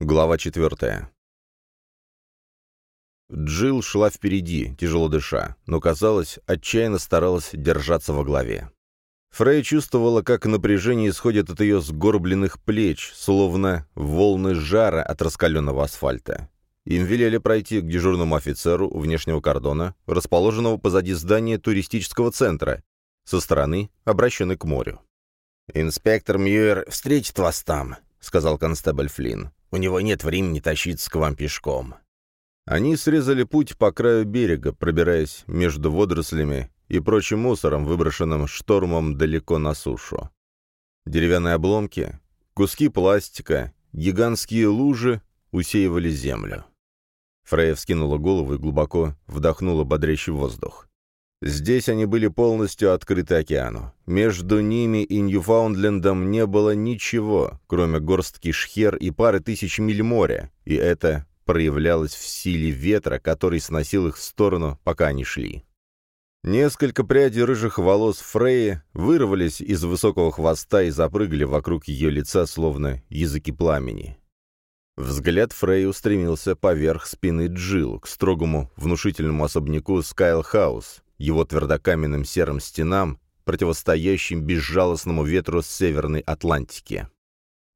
Глава четвертая. Джилл шла впереди, тяжело дыша, но, казалось, отчаянно старалась держаться во главе. Фрей чувствовала, как напряжение исходит от ее сгорбленных плеч, словно волны жара от раскаленного асфальта. Им велели пройти к дежурному офицеру внешнего кордона, расположенного позади здания туристического центра, со стороны, обращенной к морю. «Инспектор Мьюер встретит вас там», — сказал констебль Флинн. У него нет времени тащиться к вам пешком». Они срезали путь по краю берега, пробираясь между водорослями и прочим мусором, выброшенным штормом далеко на сушу. Деревянные обломки, куски пластика, гигантские лужи усеивали землю. Фрея вскинула голову и глубоко вдохнула бодрящий воздух. Здесь они были полностью открыты океану. Между ними и Ньюфаундлендом не было ничего, кроме горстки шхер и пары тысяч миль моря, и это проявлялось в силе ветра, который сносил их в сторону, пока они шли. Несколько прядей рыжих волос Фреи вырвались из высокого хвоста и запрыгали вокруг ее лица, словно языки пламени. Взгляд Фрей устремился поверх спины Джил к строгому внушительному особняку Скайл Хаус, его твердокаменным серым стенам, противостоящим безжалостному ветру с Северной Атлантики.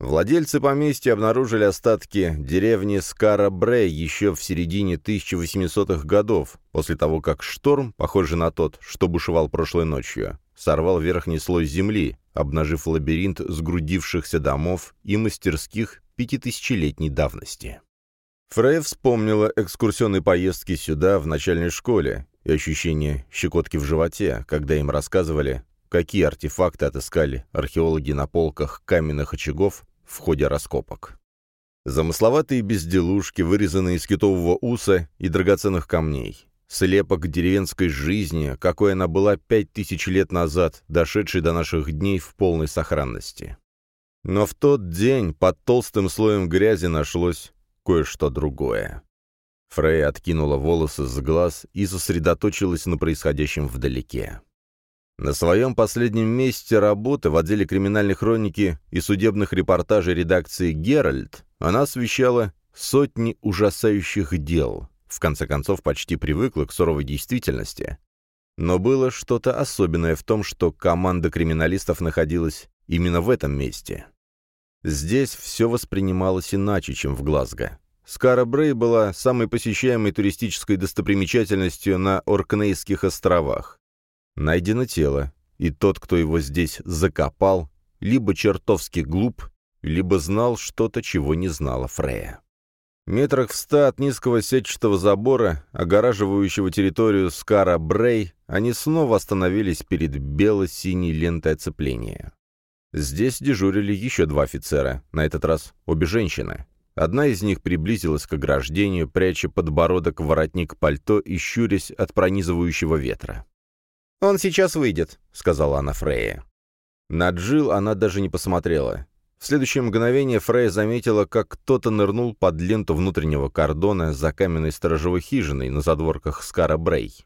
Владельцы поместья обнаружили остатки деревни Скара-Брей еще в середине 1800-х годов, после того, как шторм, похожий на тот, что бушевал прошлой ночью, сорвал верхний слой земли, обнажив лабиринт сгрудившихся домов и мастерских пятитысячелетней давности. Фрей вспомнила экскурсионные поездки сюда в начальной школе ощущение щекотки в животе, когда им рассказывали, какие артефакты отыскали археологи на полках каменных очагов в ходе раскопок. Замысловатые безделушки, вырезанные из китового уса и драгоценных камней. Слепок деревенской жизни, какой она была пять тысяч лет назад, дошедшей до наших дней в полной сохранности. Но в тот день под толстым слоем грязи нашлось кое-что другое. Фрей откинула волосы с глаз и сосредоточилась на происходящем вдалеке. На своем последнем месте работы в отделе криминальной хроники и судебных репортажей редакции «Геральт» она освещала сотни ужасающих дел, в конце концов почти привыкла к суровой действительности. Но было что-то особенное в том, что команда криминалистов находилась именно в этом месте. Здесь все воспринималось иначе, чем в Глазго. Скара Брей была самой посещаемой туристической достопримечательностью на Оркнейских островах. Найдено тело, и тот, кто его здесь закопал, либо чертовски глуп, либо знал что-то, чего не знала Фрея. Метрах в ста от низкого сетчатого забора, огораживающего территорию Скара Брей, они снова остановились перед бело-синей лентой оцепления. Здесь дежурили еще два офицера, на этот раз обе женщины. Одна из них приблизилась к ограждению, пряча подбородок в воротник пальто и щурясь от пронизывающего ветра. «Он сейчас выйдет», — сказала она Фрейе. На Джил она даже не посмотрела. В следующее мгновение Фрейя заметила, как кто-то нырнул под ленту внутреннего кордона за каменной сторожевой хижиной на задворках Скара Брей.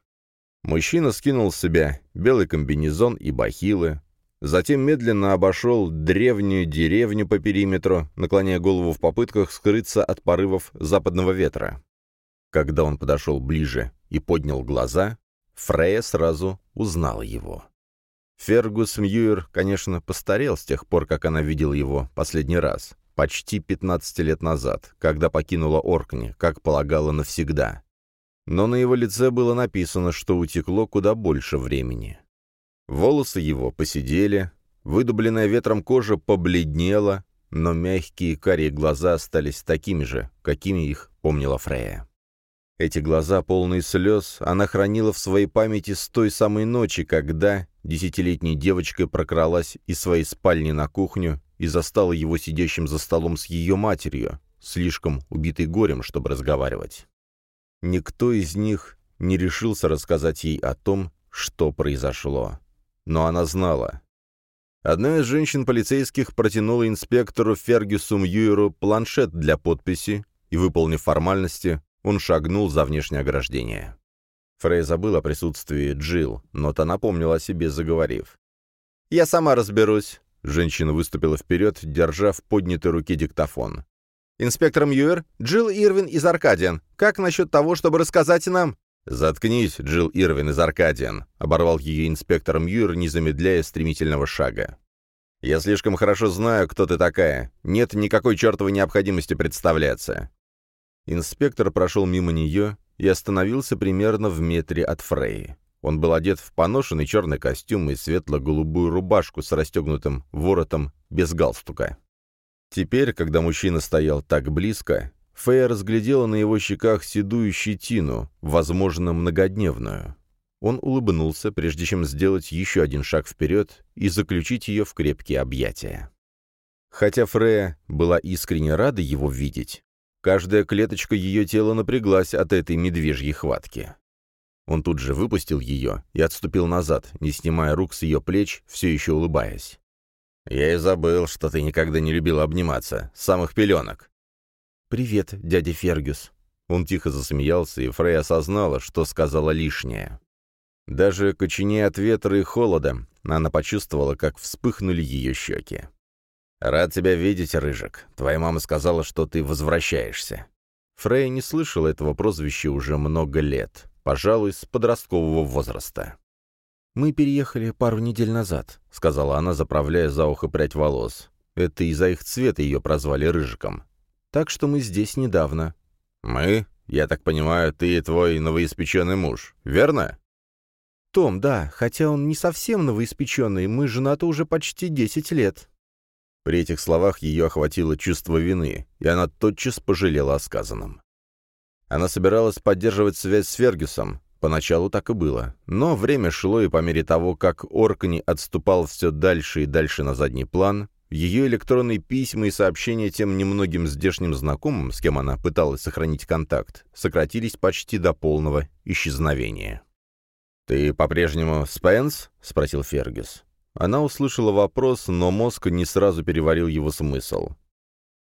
Мужчина скинул с себя белый комбинезон и бахилы, Затем медленно обошел древнюю деревню по периметру, наклоняя голову в попытках скрыться от порывов западного ветра. Когда он подошел ближе и поднял глаза, Фрея сразу узнала его. Фергус Мьюер, конечно, постарел с тех пор, как она видела его последний раз, почти 15 лет назад, когда покинула Оркни, как полагала навсегда. Но на его лице было написано, что утекло куда больше времени. Волосы его посидели, выдубленная ветром кожа побледнела, но мягкие карие глаза остались такими же, какими их помнила Фрея. Эти глаза, полные слез, она хранила в своей памяти с той самой ночи, когда десятилетняя девочка прокралась из своей спальни на кухню и застала его сидящим за столом с ее матерью, слишком убитой горем, чтобы разговаривать. Никто из них не решился рассказать ей о том, что произошло но она знала. Одна из женщин-полицейских протянула инспектору Фергюсу Мьюеру планшет для подписи, и, выполнив формальности, он шагнул за внешнее ограждение. Фрей забыл о присутствии Джилл, но та напомнила о себе, заговорив. «Я сама разберусь», — женщина выступила вперед, держа в поднятой руке диктофон. «Инспектор Мьюер, Джилл Ирвин из Аркадиан. Как насчет того, чтобы рассказать нам...» «Заткнись, Джилл Ирвин из Аркадиан», — оборвал ее инспектор Мьюер, не замедляя стремительного шага. «Я слишком хорошо знаю, кто ты такая. Нет никакой чертовой необходимости представляться». Инспектор прошел мимо нее и остановился примерно в метре от Фреи. Он был одет в поношенный черный костюм и светло-голубую рубашку с расстегнутым воротом без галстука. Теперь, когда мужчина стоял так близко, Фея разглядела на его щеках седую щетину, возможно, многодневную. Он улыбнулся, прежде чем сделать еще один шаг вперед и заключить ее в крепкие объятия. Хотя Фрея была искренне рада его видеть, каждая клеточка ее тела напряглась от этой медвежьей хватки. Он тут же выпустил ее и отступил назад, не снимая рук с ее плеч, все еще улыбаясь. «Я и забыл, что ты никогда не любила обниматься, с самых пеленок». «Привет, дядя Фергюс». Он тихо засмеялся, и Фрей осознала, что сказала лишнее. Даже коченея от ветра и холода, она почувствовала, как вспыхнули ее щеки. «Рад тебя видеть, Рыжик. Твоя мама сказала, что ты возвращаешься». Фрей не слышала этого прозвища уже много лет пожалуй, с подросткового возраста. «Мы переехали пару недель назад», — сказала она, заправляя за ухо прядь волос. Это из-за их цвета ее прозвали Рыжиком. «Так что мы здесь недавно». «Мы? Я так понимаю, ты и твой новоиспеченный муж, верно?» «Том, да, хотя он не совсем новоиспеченный, мы женаты уже почти десять лет». При этих словах ее охватило чувство вины, и она тотчас пожалела о сказанном. Она собиралась поддерживать связь с Фергюсом. Поначалу так и было. Но время шло, и по мере того, как Оркни отступал все дальше и дальше на задний план, ее электронные письма и сообщения тем немногим здешним знакомым, с кем она пыталась сохранить контакт, сократились почти до полного исчезновения. «Ты по-прежнему Спенс?» — спросил Фергюс. Она услышала вопрос, но мозг не сразу переварил его смысл.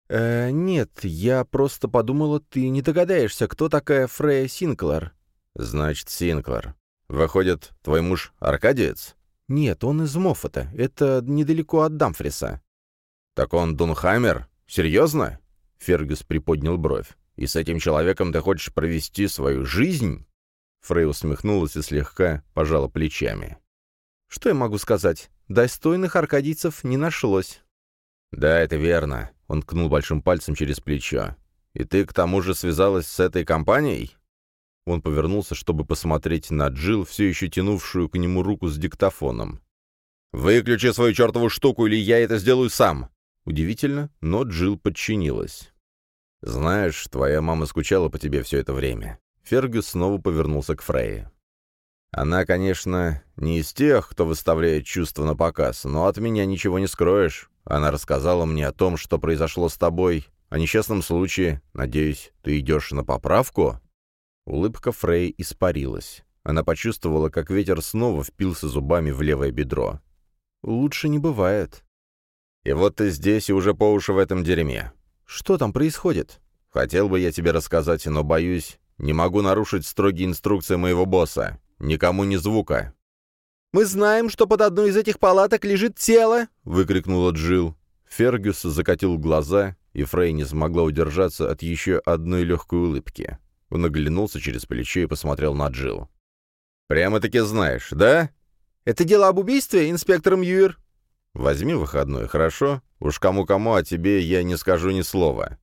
«Э, нет, я просто подумала, ты не догадаешься, кто такая Фрея Синклер». «Значит, Синклер. Выходит, твой муж аркадиец?» «Нет, он из Моффата. Это недалеко от Дамфриса». «Так он Дунхаммер? Серьезно?» Фергюс приподнял бровь. «И с этим человеком ты хочешь провести свою жизнь?» Фрей усмехнулась и слегка пожала плечами. «Что я могу сказать? Достойных аркадийцев не нашлось». «Да, это верно. Он ткнул большим пальцем через плечо. «И ты к тому же связалась с этой компанией?» Он повернулся, чтобы посмотреть на Джил, все еще тянувшую к нему руку с диктофоном. «Выключи свою чертову штуку, или я это сделаю сам!» Удивительно, но Джил подчинилась. «Знаешь, твоя мама скучала по тебе все это время». Фергюс снова повернулся к Фрейе. «Она, конечно, не из тех, кто выставляет чувства на показ, но от меня ничего не скроешь. Она рассказала мне о том, что произошло с тобой, о несчастном случае. Надеюсь, ты идешь на поправку?» Улыбка Фрей испарилась. Она почувствовала, как ветер снова впился зубами в левое бедро. «Лучше не бывает». «И вот ты здесь и уже по уши в этом дерьме». «Что там происходит?» «Хотел бы я тебе рассказать, но, боюсь, не могу нарушить строгие инструкции моего босса. Никому ни звука. «Мы знаем, что под одной из этих палаток лежит тело!» — выкрикнула Джилл. Фергюс закатил глаза, и Фрей не смогла удержаться от еще одной легкой улыбки. Он оглянулся через плечо и посмотрел на Джилл. «Прямо-таки знаешь, да?» «Это дело об убийстве, инспектор Мьюер?» «Возьми выходной, хорошо? Уж кому-кому, а тебе я не скажу ни слова.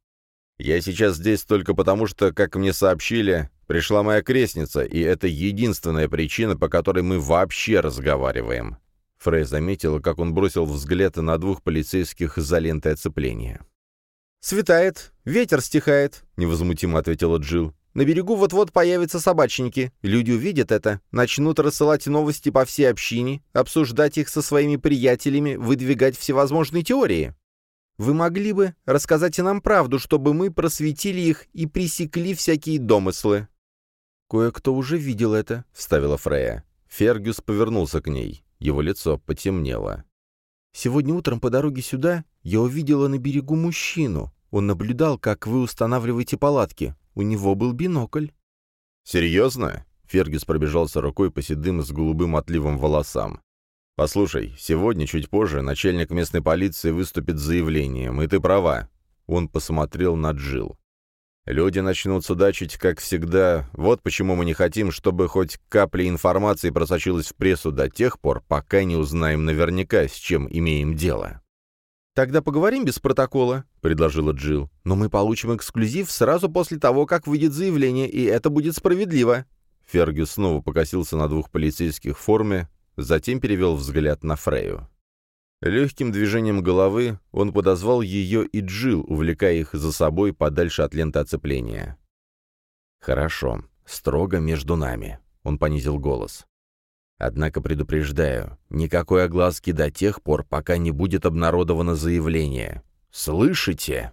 Я сейчас здесь только потому, что, как мне сообщили, Пришла моя крестница, и это единственная причина, по которой мы вообще разговариваем». Фрей заметила, как он бросил взгляд на двух полицейских за лентой оцепления. «Светает, ветер стихает», — невозмутимо ответила Джилл. «На берегу вот-вот появятся собачники. Люди увидят это, начнут рассылать новости по всей общине, обсуждать их со своими приятелями, выдвигать всевозможные теории. Вы могли бы рассказать нам правду, чтобы мы просветили их и пресекли всякие домыслы?» «Кое-кто уже видел это», — вставила Фрея. Фергюс повернулся к ней. Его лицо потемнело. «Сегодня утром по дороге сюда я увидела на берегу мужчину. Он наблюдал, как вы устанавливаете палатки. У него был бинокль». «Серьезно?» — Фергюс пробежался рукой по седым с голубым отливом волосам. «Послушай, сегодня, чуть позже, начальник местной полиции выступит с заявлением, и ты права. Он посмотрел на Джил. Люди начнут судачить, как всегда. Вот почему мы не хотим, чтобы хоть капля информации просочилась в прессу до тех пор, пока не узнаем наверняка, с чем имеем дело. «Тогда поговорим без протокола», — предложила Джилл. «Но мы получим эксклюзив сразу после того, как выйдет заявление, и это будет справедливо». Фергюс снова покосился на двух полицейских в форме, затем перевел взгляд на Фрею. Легким движением головы он подозвал ее и Джил, увлекая их за собой подальше от ленты оцепления. «Хорошо, строго между нами», — он понизил голос. «Однако предупреждаю, никакой огласки до тех пор, пока не будет обнародовано заявление. Слышите?»